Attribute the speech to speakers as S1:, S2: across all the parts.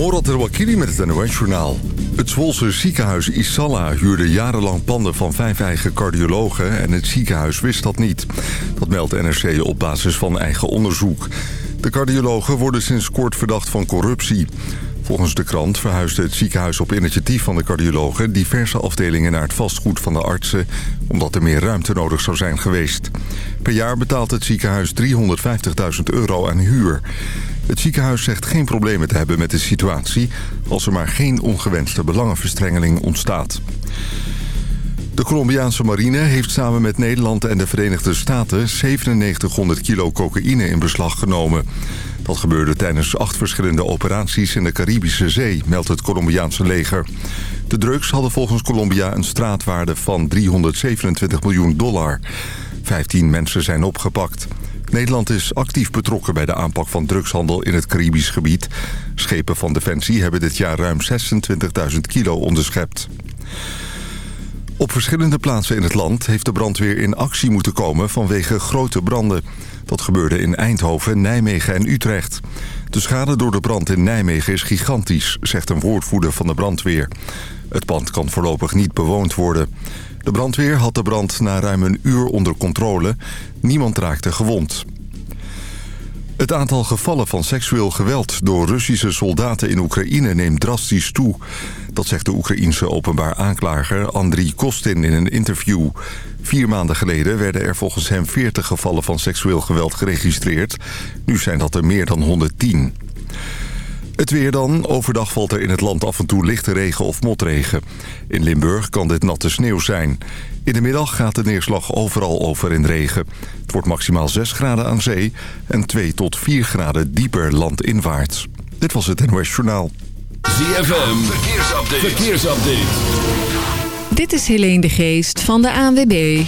S1: Morat Wakili met het NOS-journaal. Het Zwolse ziekenhuis Isalla huurde jarenlang panden van vijf eigen cardiologen... en het ziekenhuis wist dat niet. Dat meldt NRC op basis van eigen onderzoek. De cardiologen worden sinds kort verdacht van corruptie. Volgens de krant verhuisde het ziekenhuis op initiatief van de cardiologen... diverse afdelingen naar het vastgoed van de artsen... omdat er meer ruimte nodig zou zijn geweest. Per jaar betaalt het ziekenhuis 350.000 euro aan huur. Het ziekenhuis zegt geen problemen te hebben met de situatie... als er maar geen ongewenste belangenverstrengeling ontstaat. De Colombiaanse marine heeft samen met Nederland en de Verenigde Staten... 9700 kilo cocaïne in beslag genomen. Dat gebeurde tijdens acht verschillende operaties in de Caribische Zee... meldt het Colombiaanse leger. De drugs hadden volgens Colombia een straatwaarde van 327 miljoen dollar. 15 mensen zijn opgepakt. Nederland is actief betrokken bij de aanpak van drugshandel in het Caribisch gebied. Schepen van Defensie hebben dit jaar ruim 26.000 kilo onderschept. Op verschillende plaatsen in het land heeft de brandweer in actie moeten komen vanwege grote branden. Dat gebeurde in Eindhoven, Nijmegen en Utrecht. De schade door de brand in Nijmegen is gigantisch, zegt een woordvoerder van de brandweer. Het pand kan voorlopig niet bewoond worden. De brandweer had de brand na ruim een uur onder controle. Niemand raakte gewond. Het aantal gevallen van seksueel geweld door Russische soldaten in Oekraïne neemt drastisch toe. Dat zegt de Oekraïense openbaar aanklager Andriy Kostin in een interview. Vier maanden geleden werden er volgens hem 40 gevallen van seksueel geweld geregistreerd. Nu zijn dat er meer dan 110. Het weer dan. Overdag valt er in het land af en toe lichte regen of motregen. In Limburg kan dit natte sneeuw zijn. In de middag gaat de neerslag overal over in regen. Het wordt maximaal 6 graden aan zee en 2 tot 4 graden dieper landinwaarts. Dit was het NOS Journaal.
S2: ZFM, verkeersupdate. verkeersupdate.
S3: Dit is Helene de Geest van de ANWB.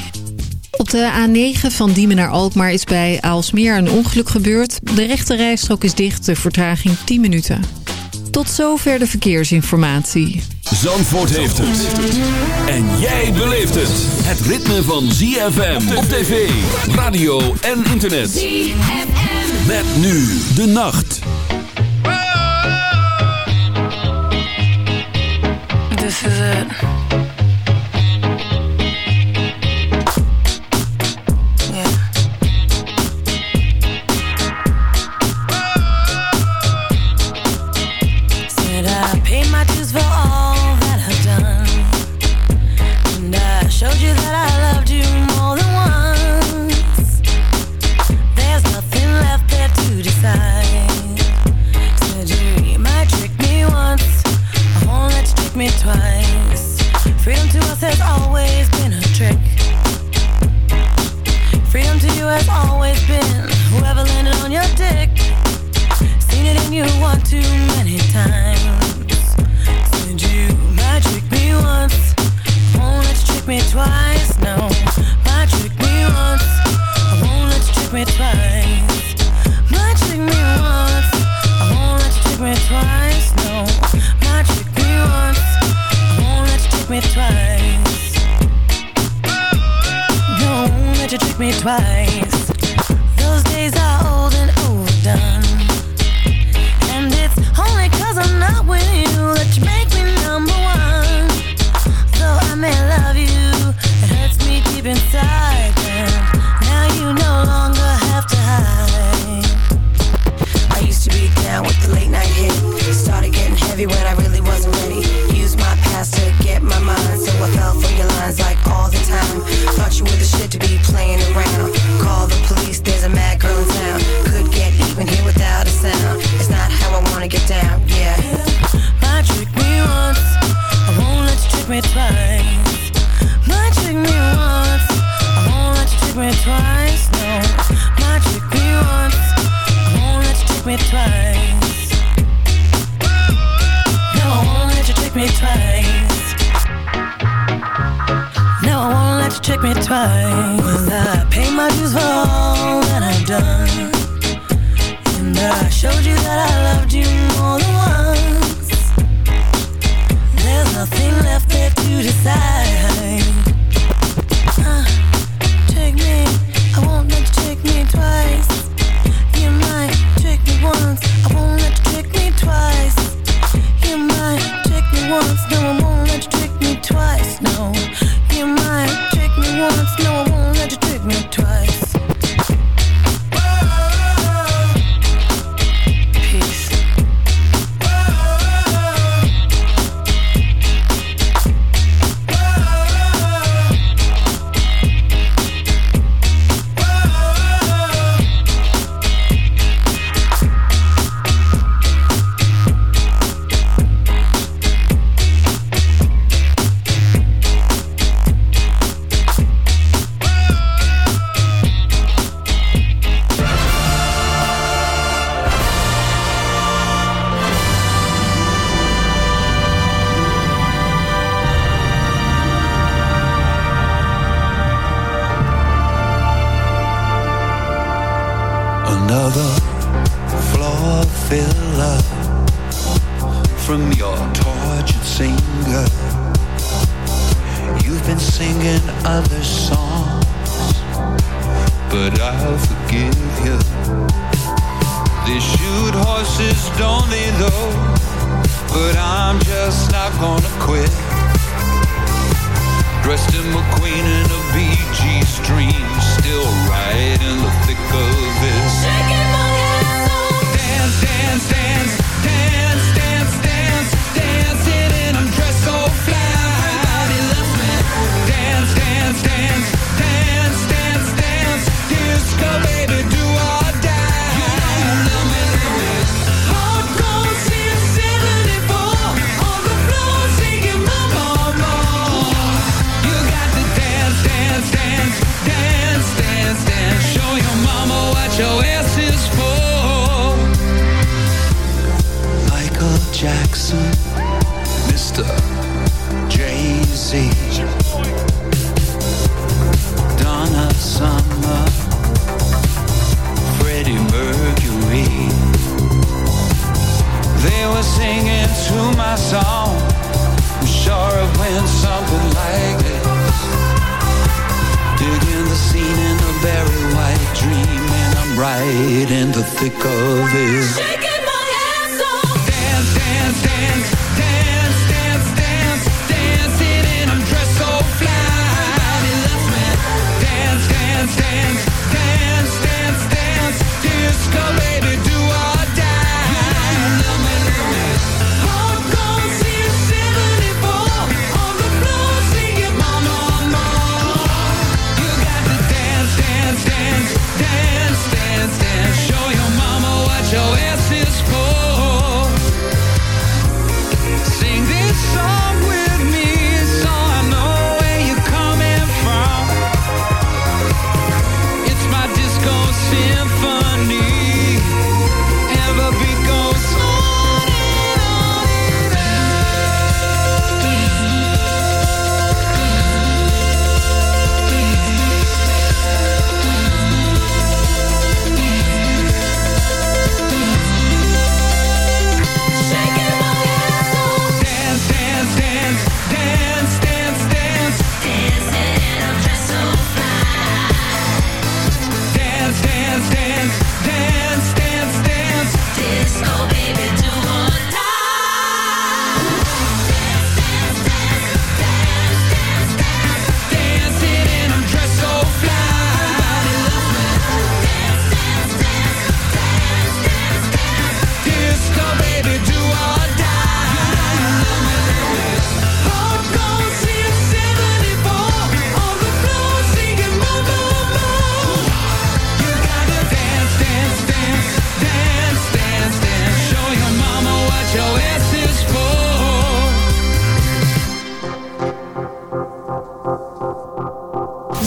S3: Op de A9 van Diemen naar Alkmaar is bij Aalsmeer een ongeluk gebeurd. De rechte rijstrook is dicht, de vertraging 10 minuten. Tot zover de verkeersinformatie.
S2: Zandvoort heeft het. En jij beleeft het. Het ritme van ZFM op tv, radio en internet. ZFM. Met nu de nacht.
S4: This is it.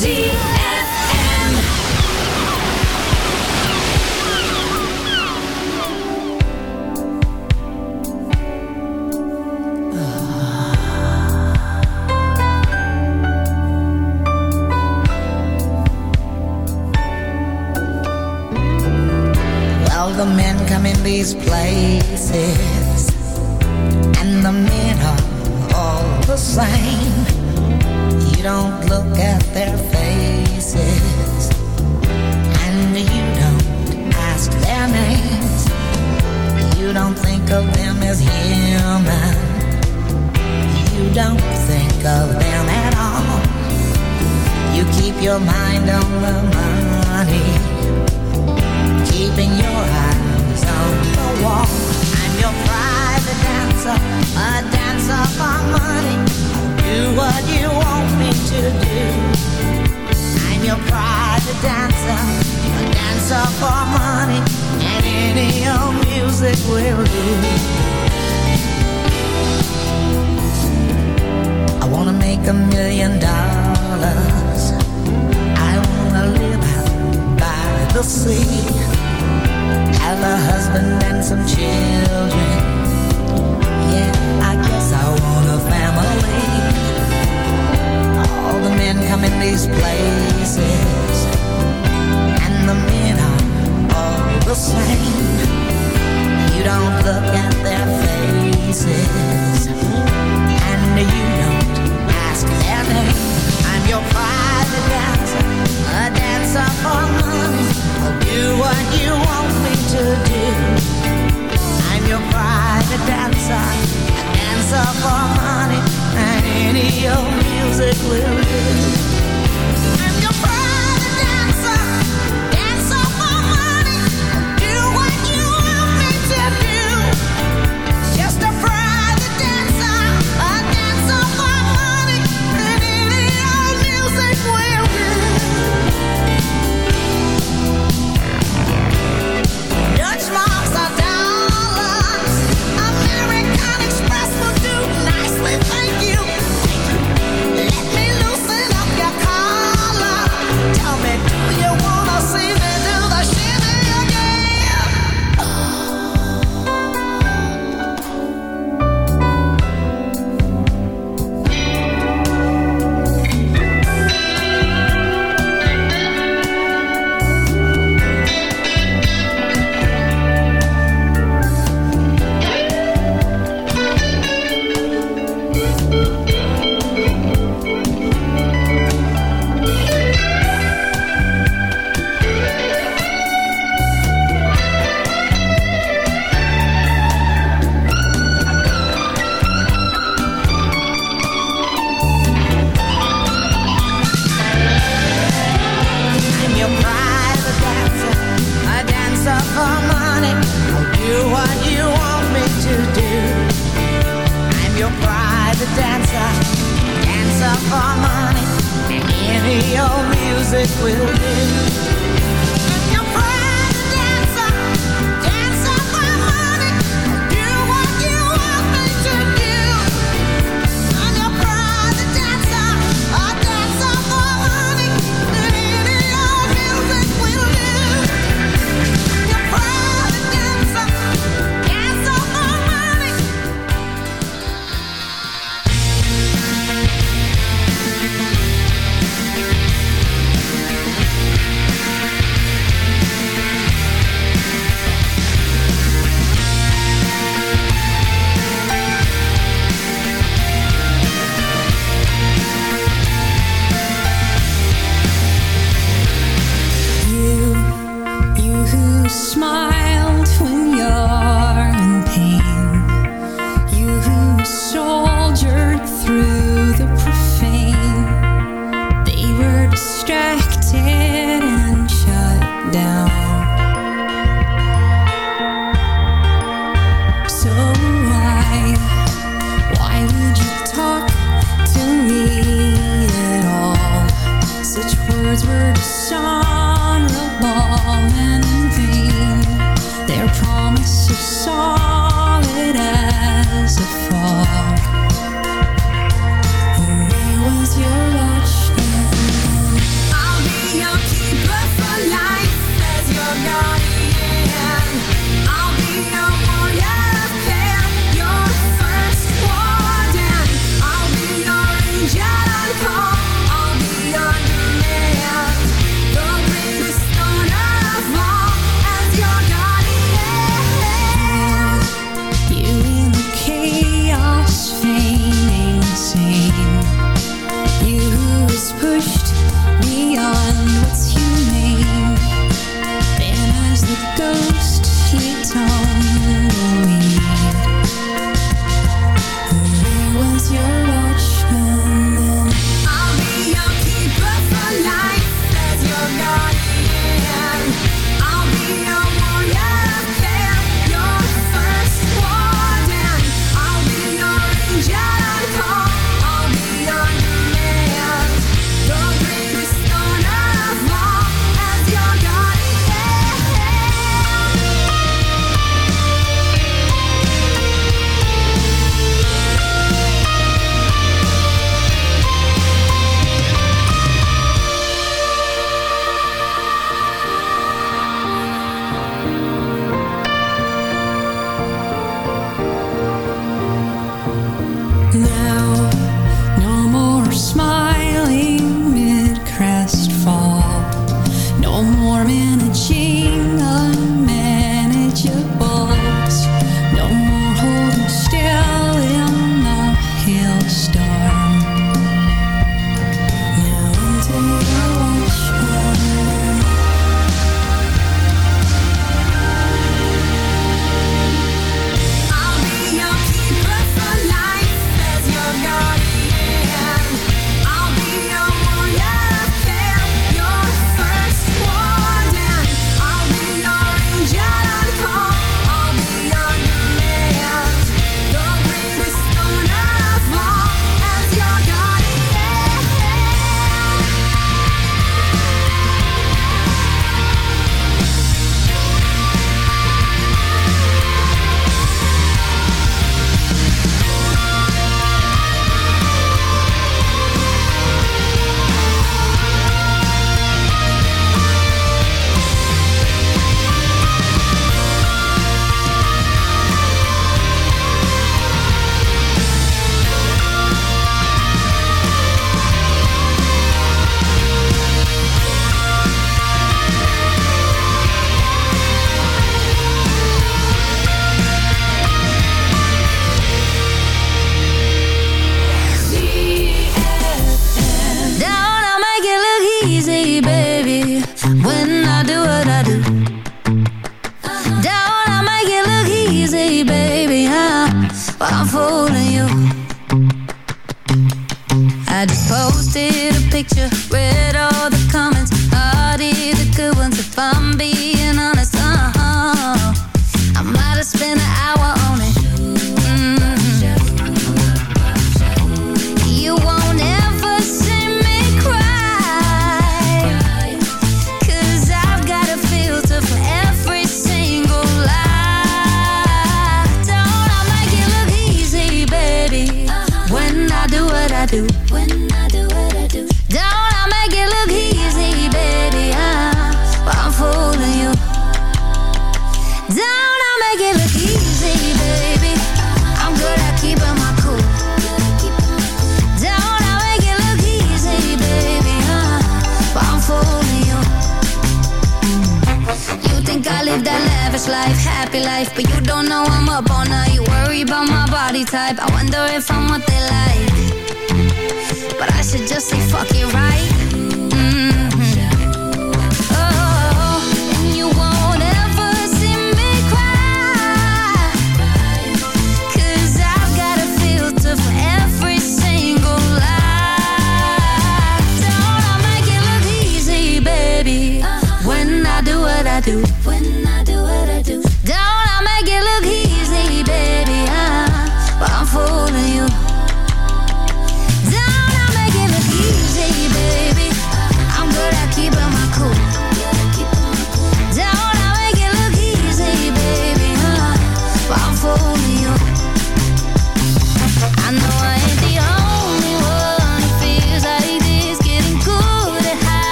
S5: Zie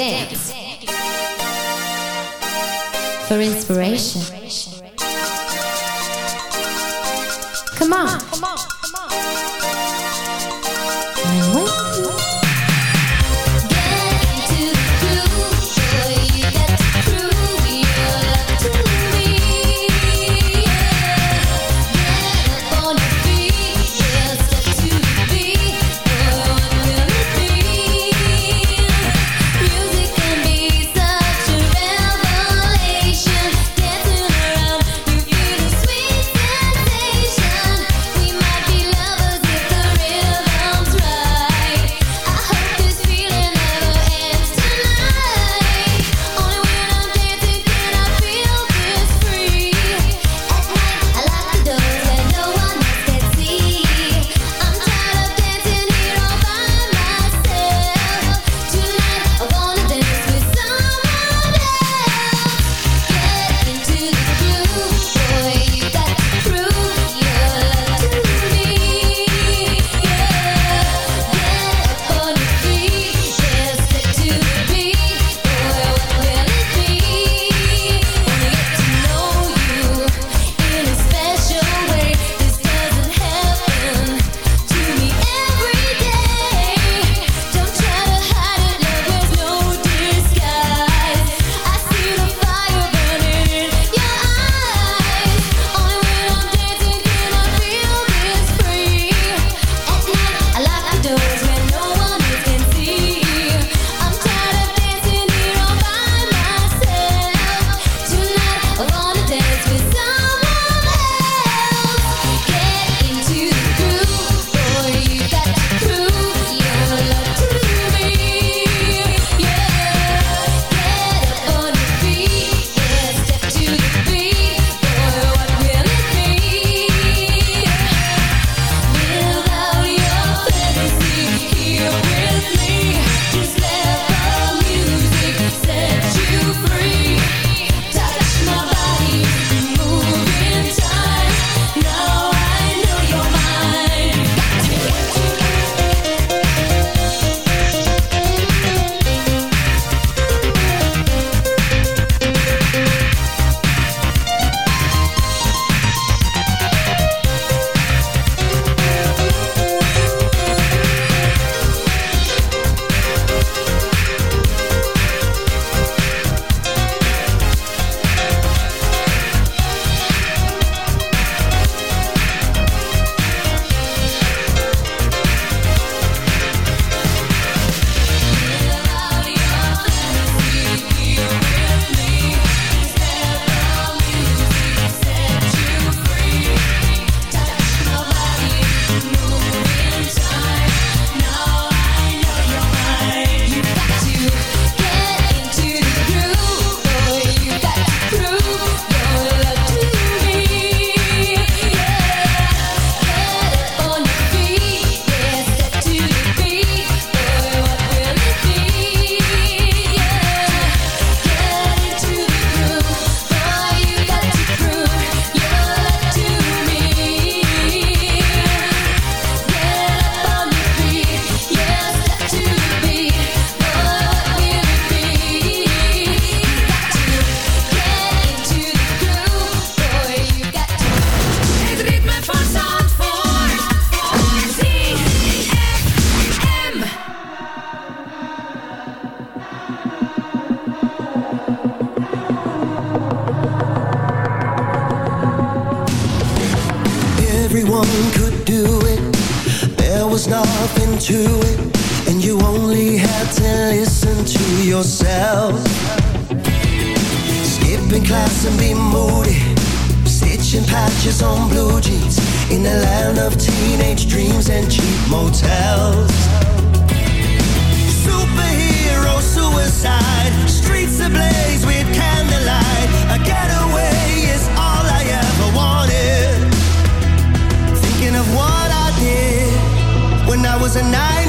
S6: dance
S4: was
S5: a night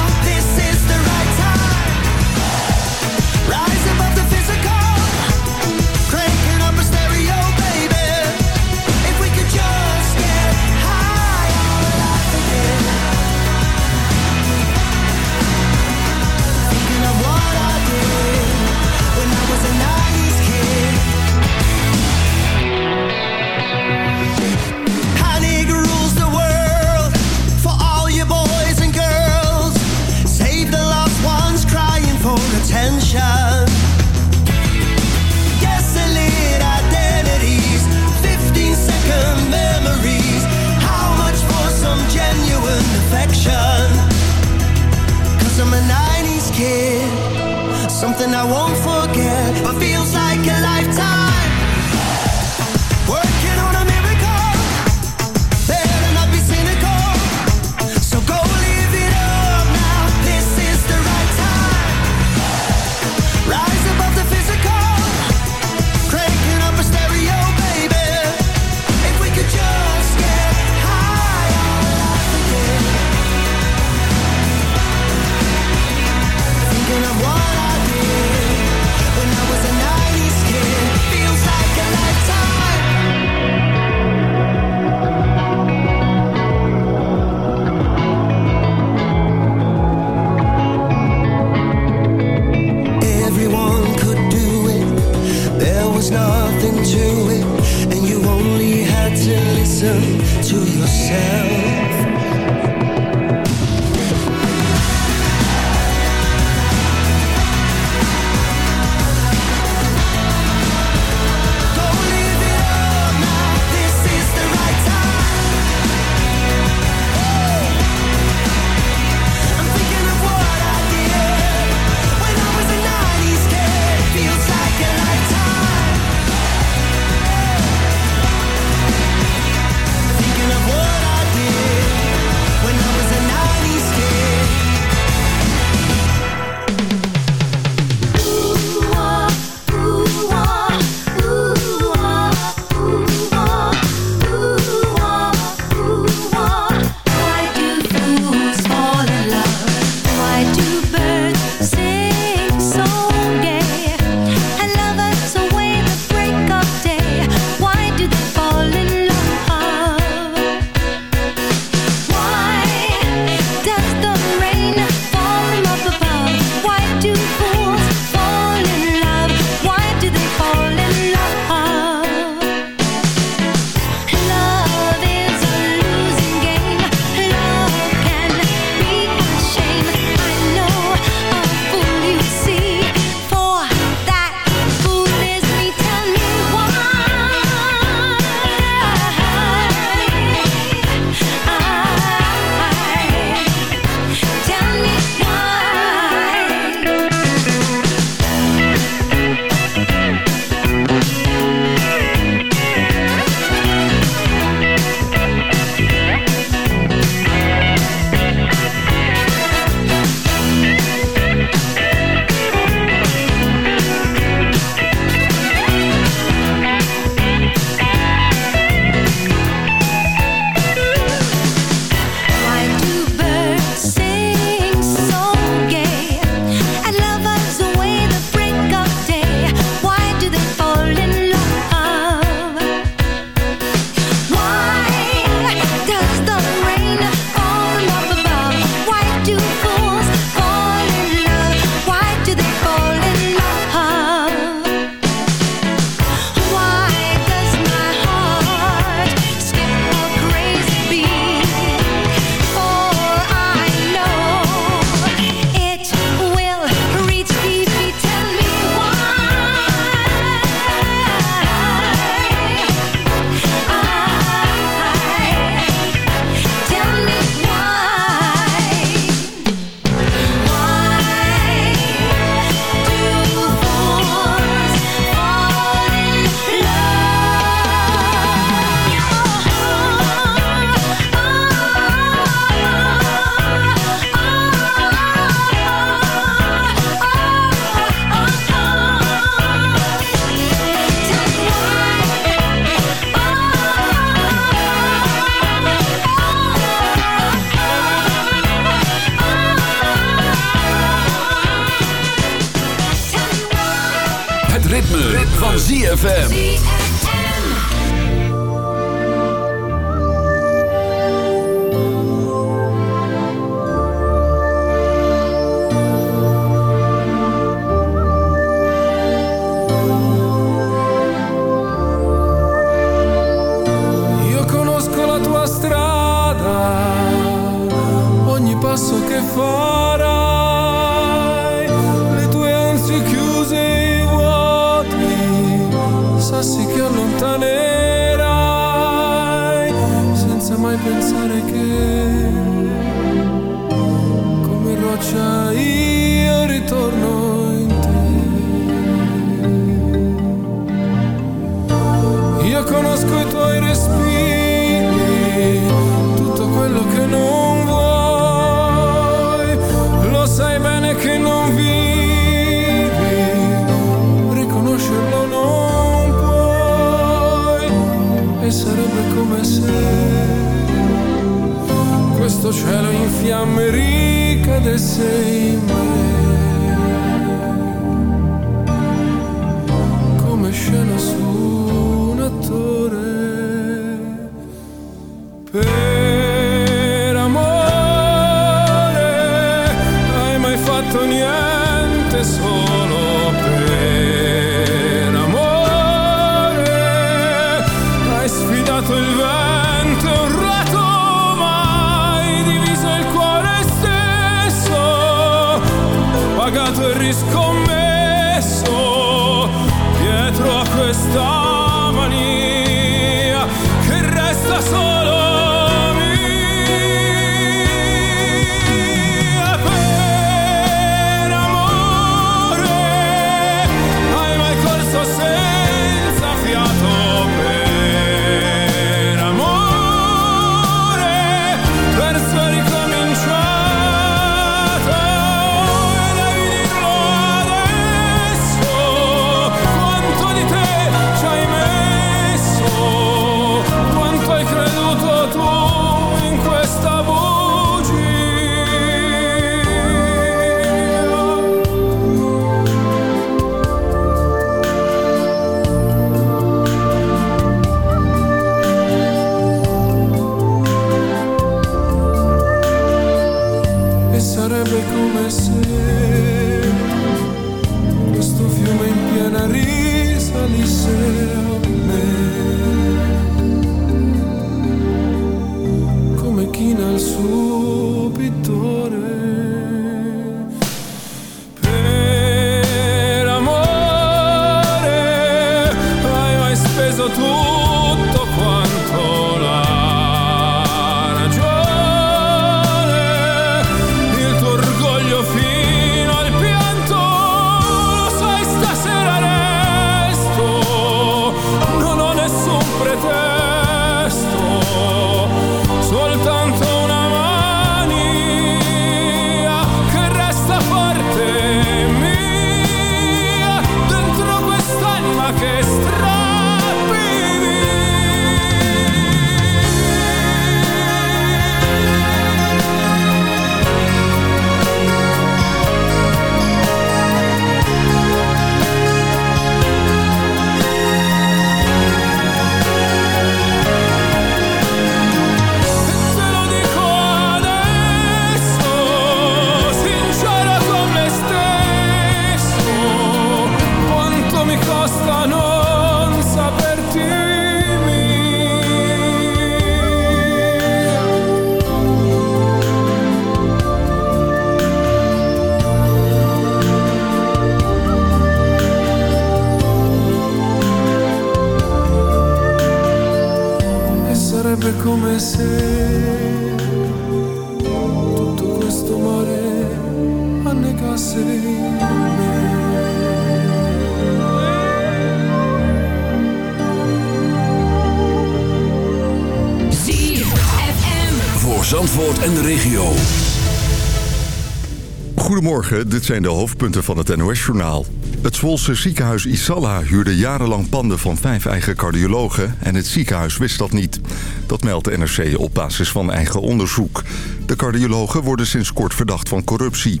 S1: zijn de hoofdpunten van het NOS-journaal. Het Zwolse ziekenhuis Isalla huurde jarenlang panden van vijf eigen cardiologen... en het ziekenhuis wist dat niet. Dat meldt de NRC op basis van eigen onderzoek. De cardiologen worden sinds kort verdacht van corruptie.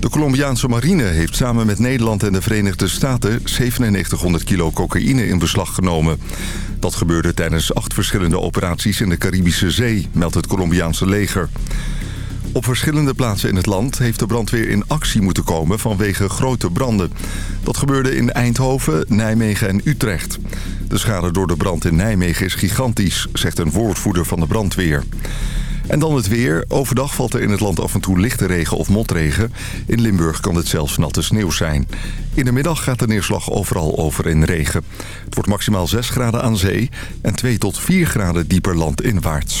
S7: De Colombiaanse marine heeft samen met Nederland en de Verenigde Staten... 9700 kilo cocaïne in beslag genomen. Dat gebeurde tijdens acht verschillende operaties in de Caribische Zee... meldt het Colombiaanse leger. Op verschillende plaatsen in het land heeft de brandweer in actie moeten komen vanwege grote branden. Dat gebeurde in Eindhoven, Nijmegen en Utrecht. De schade door de brand in Nijmegen is gigantisch, zegt een woordvoerder van de brandweer. En dan het weer. Overdag valt er in het land af en toe lichte regen of motregen. In Limburg kan het zelfs natte sneeuw zijn. In de middag gaat de neerslag overal over in regen. Het wordt maximaal 6 graden aan zee en 2 tot 4 graden dieper landinwaarts.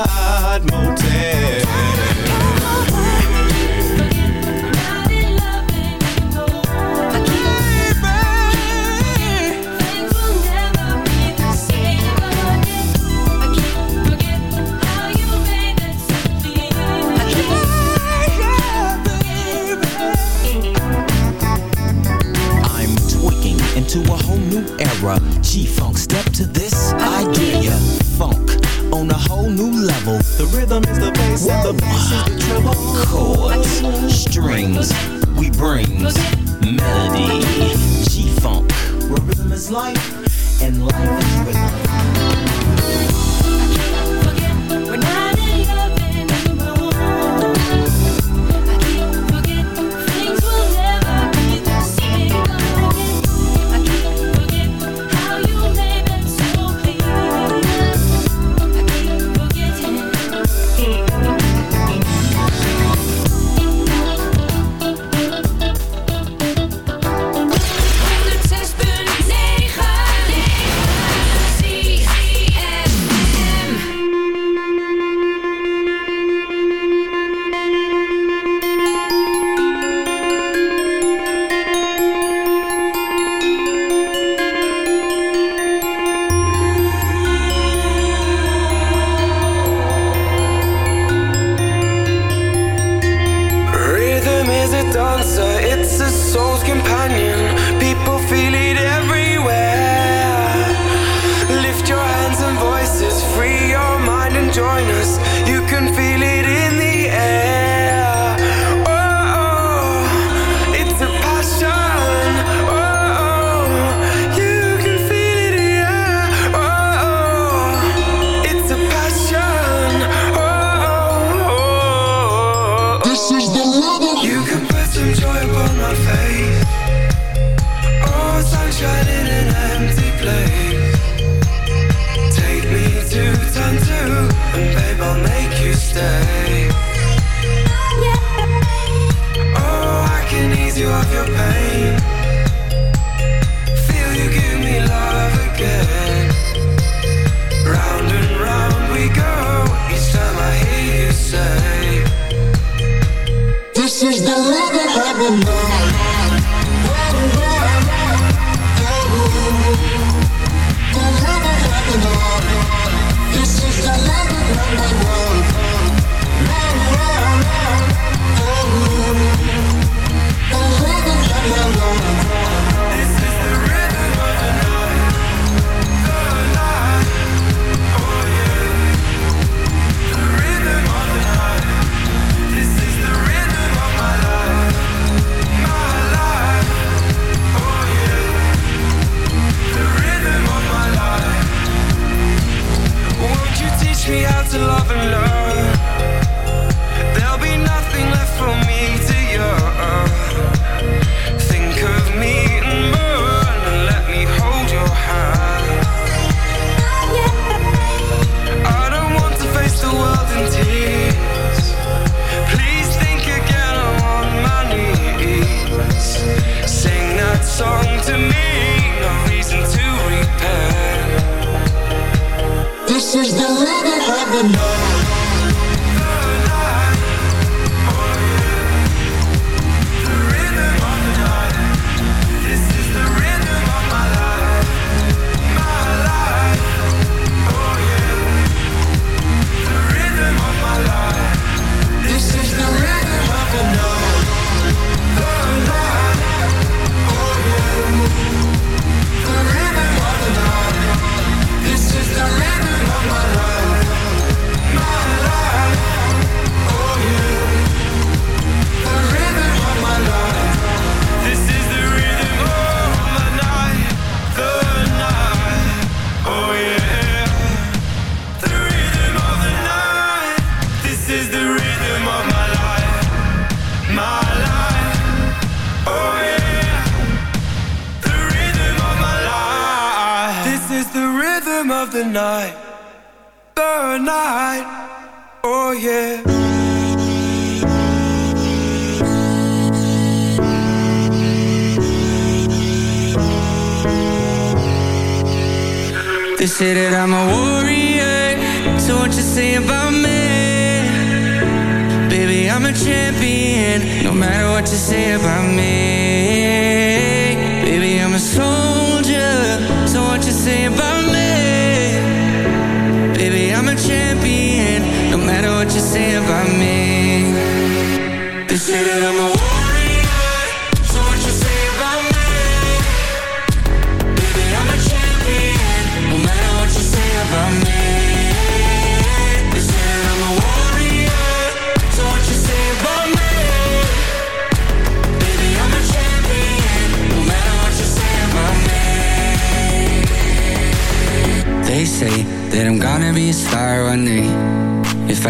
S8: I'm a
S9: warrior,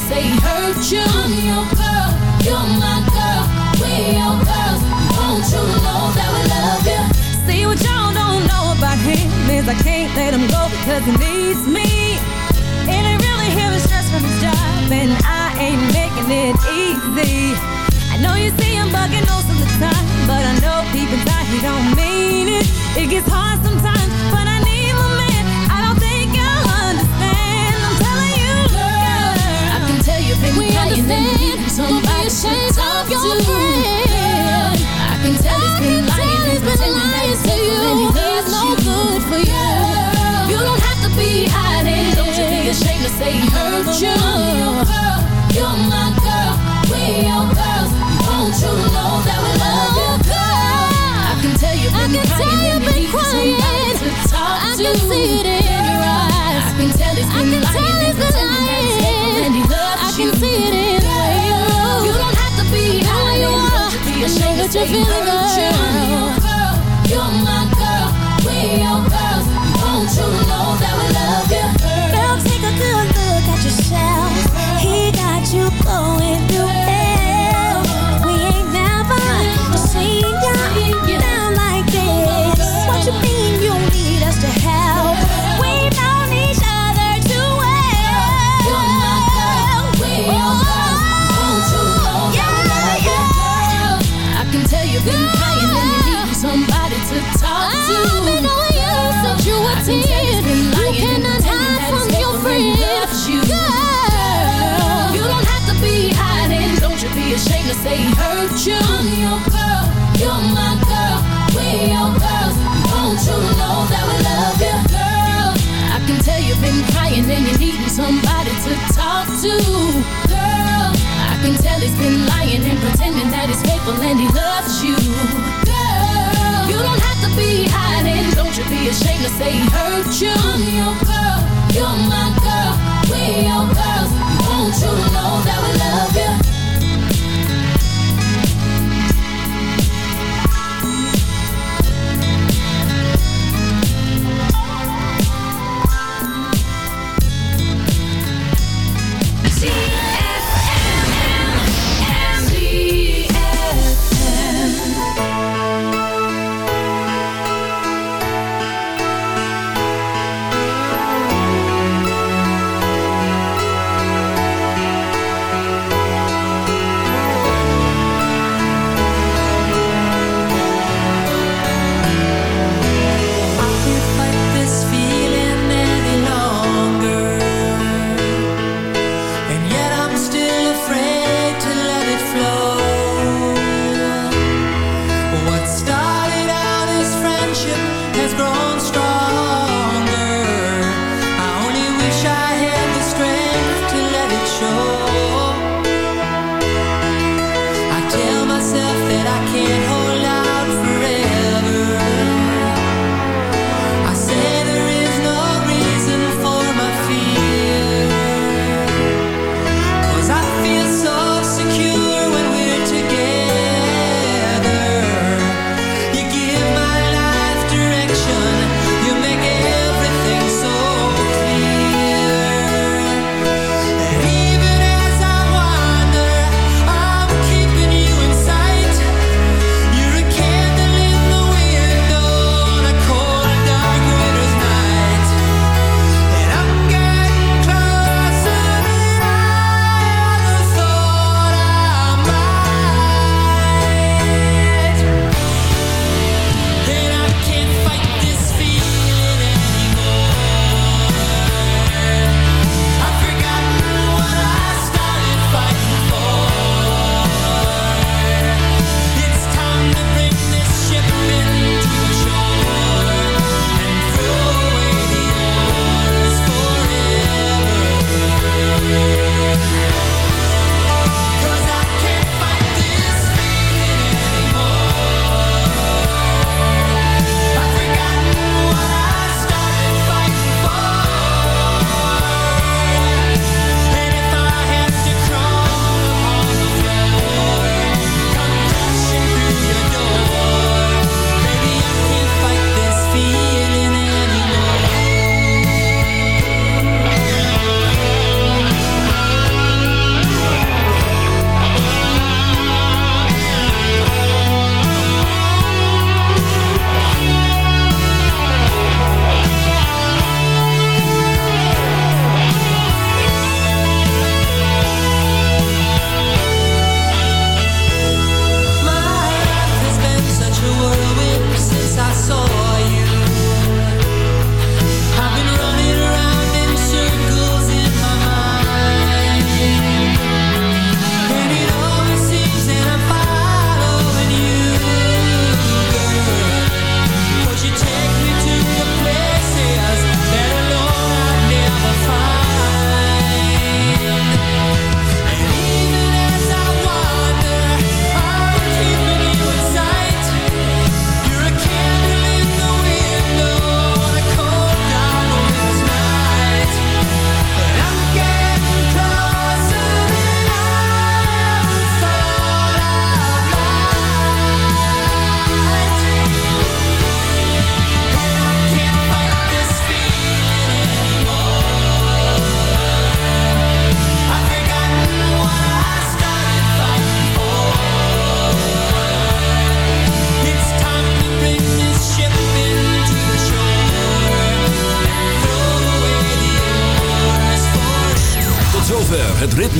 S9: cause they
S10: hurt you. I'm your girl, you're my girl, we your girls. Don't you know that we love you?
S11: See what y'all don't know about him is I can't let him go because he needs me. And I really hear his stress from his job, and I ain't making it easy. I know you see him bugging most of the time, but I know deep inside he don't mean it. It gets hard sometimes.
S10: Somebody
S11: should
S10: talk to your. I can tell he's been lying, you.
S11: You.
S10: Don't have to be hiding. Don't you be ashamed to say he hurt you. You're my that you're
S2: feeling now.